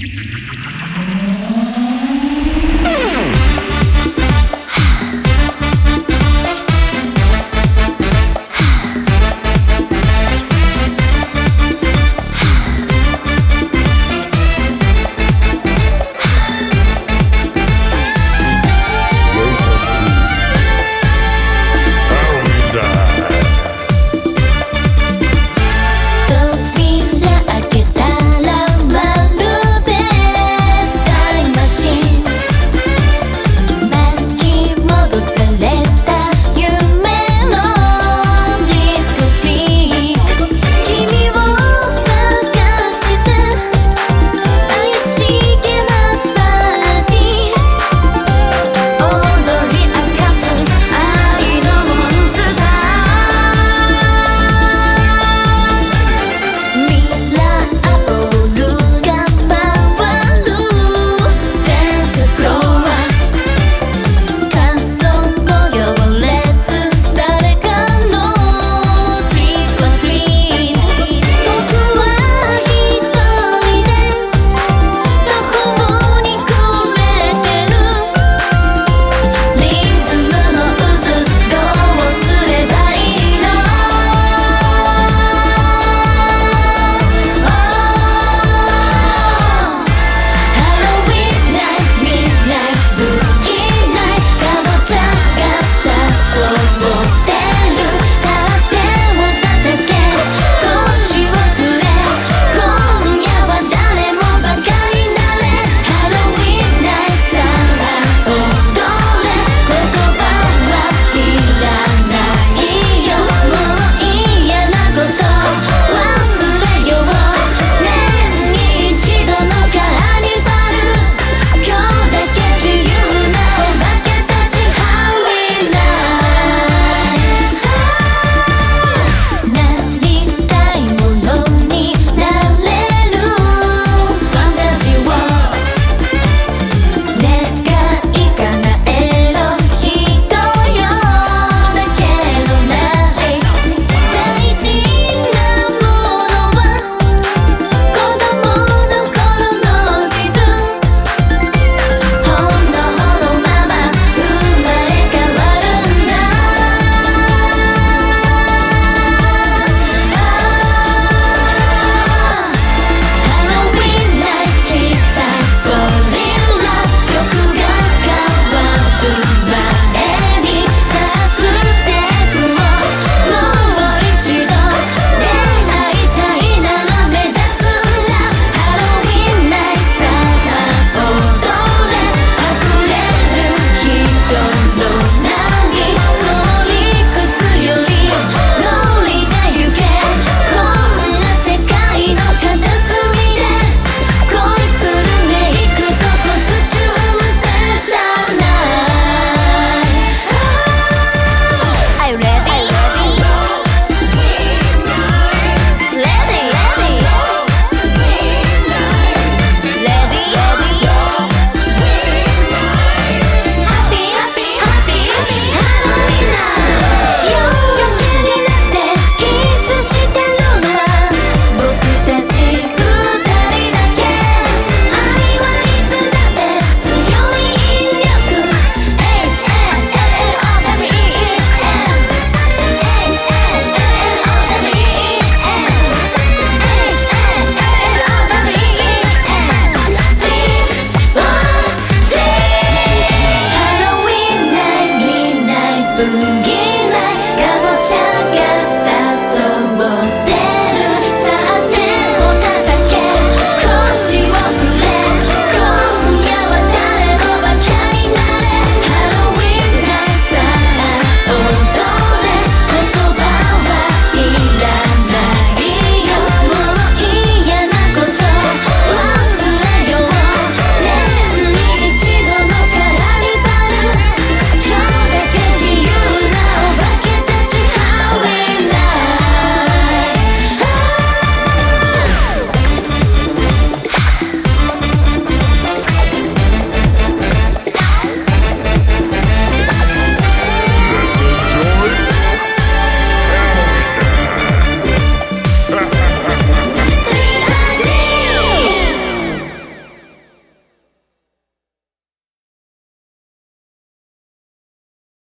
you